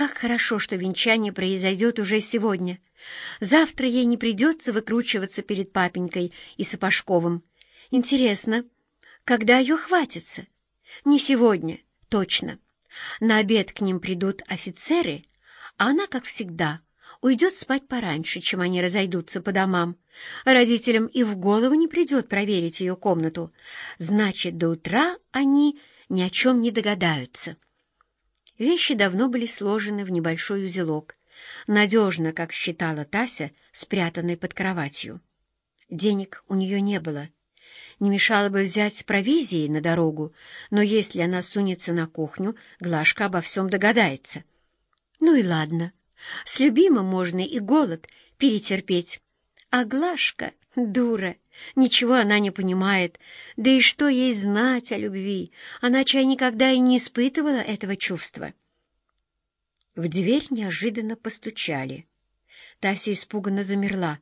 Как хорошо, что венчание произойдет уже сегодня. Завтра ей не придется выкручиваться перед папенькой и Сапожковым. Интересно, когда ее хватится? Не сегодня, точно. На обед к ним придут офицеры, а она, как всегда, уйдет спать пораньше, чем они разойдутся по домам. Родителям и в голову не придет проверить ее комнату. Значит, до утра они ни о чем не догадаются. Вещи давно были сложены в небольшой узелок, надежно, как считала Тася, спрятанной под кроватью. Денег у нее не было. Не мешало бы взять провизии на дорогу, но если она сунется на кухню, Глашка обо всем догадается. Ну и ладно, с любимым можно и голод перетерпеть. А Глашка — дура, ничего она не понимает. Да и что ей знать о любви? Она, чай, никогда и не испытывала этого чувства. В дверь неожиданно постучали. Тася испуганно замерла.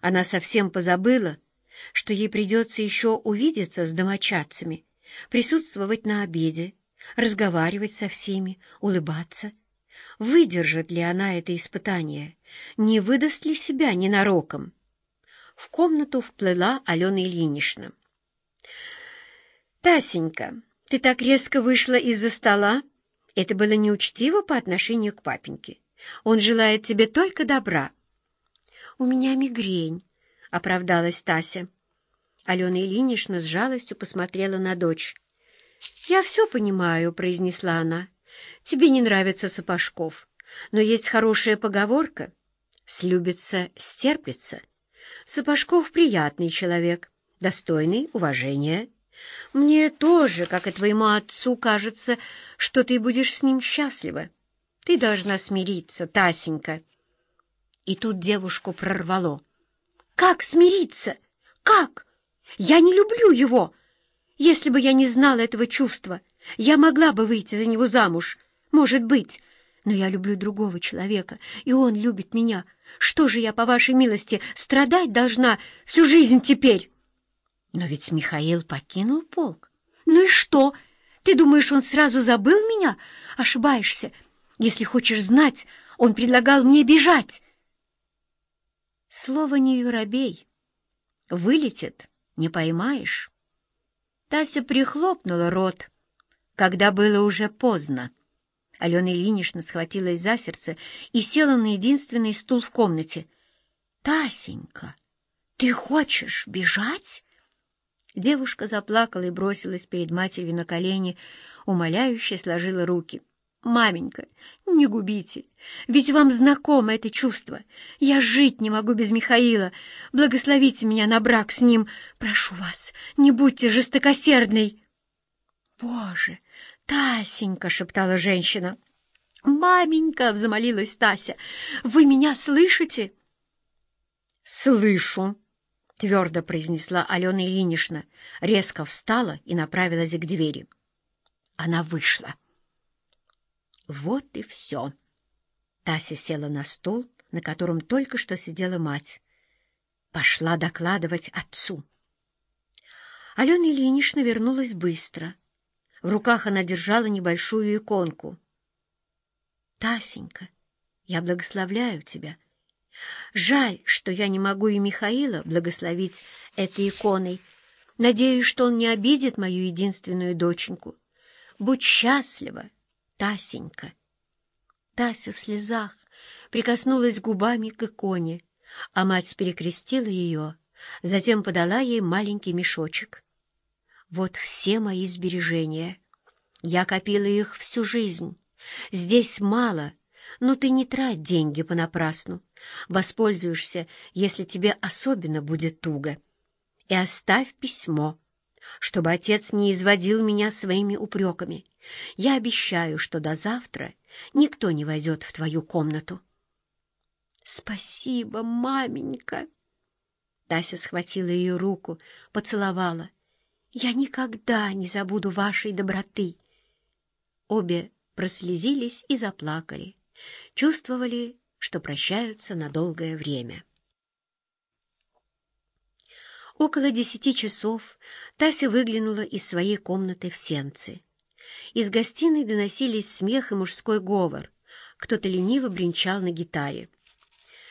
Она совсем позабыла, что ей придется еще увидеться с домочадцами, присутствовать на обеде, разговаривать со всеми, улыбаться. Выдержит ли она это испытание? Не выдаст ли себя ненароком? В комнату вплыла Алена Ильинична. «Тасенька, ты так резко вышла из-за стола?» Это было неучтиво по отношению к папеньке. Он желает тебе только добра. — У меня мигрень, — оправдалась Тася. Алена Ильинична с жалостью посмотрела на дочь. — Я все понимаю, — произнесла она. — Тебе не нравится Сапожков, но есть хорошая поговорка. Слюбится, стерпится. Сапожков приятный человек, достойный уважения. Мне тоже, как и твоему отцу, кажется, что ты будешь с ним счастлива. Ты должна смириться, Тасенька. И тут девушку прорвало. Как смириться? Как? Я не люблю его. Если бы я не знала этого чувства, я могла бы выйти за него замуж. Может быть. Но я люблю другого человека, и он любит меня. Что же я, по вашей милости, страдать должна всю жизнь теперь? Но ведь Михаил покинул полк. Ну и что? Ты думаешь, он сразу забыл меня? Ошибаешься. Если хочешь знать, он предлагал мне бежать. Слово не воробей. Вылетит, не поймаешь. Тася прихлопнула рот, когда было уже поздно. Алена Ильинична схватилась за сердце и села на единственный стул в комнате. — Тасенька, ты хочешь бежать? Девушка заплакала и бросилась перед матерью на колени, умоляюще сложила руки. «Маменька, не губите, ведь вам знакомо это чувство. Я жить не могу без Михаила. Благословите меня на брак с ним. Прошу вас, не будьте жестокосердной». «Боже, Тасенька!» — шептала женщина. «Маменька!» — взмолилась Тася. «Вы меня слышите?» «Слышу!» — твердо произнесла Алена Ильинична, резко встала и направилась к двери. Она вышла. Вот и все. Тася села на стул, на котором только что сидела мать. Пошла докладывать отцу. Алена Ильинична вернулась быстро. В руках она держала небольшую иконку. «Тасенька, я благословляю тебя». Жаль, что я не могу и Михаила благословить этой иконой. Надеюсь, что он не обидит мою единственную доченьку. Будь счастлива, Тасенька. Тася в слезах прикоснулась губами к иконе, а мать перекрестила ее, затем подала ей маленький мешочек. Вот все мои сбережения. Я копила их всю жизнь. Здесь мало — но ты не трать деньги понапрасну. Воспользуешься, если тебе особенно будет туго. И оставь письмо, чтобы отец не изводил меня своими упреками. Я обещаю, что до завтра никто не войдет в твою комнату. Спасибо, маменька. Тася схватила ее руку, поцеловала. Я никогда не забуду вашей доброты. Обе прослезились и заплакали чувствовали, что прощаются на долгое время. Около десяти часов Тася выглянула из своей комнаты в сенцы. Из гостиной доносились смех и мужской говор. кто-то лениво бренчал на гитаре.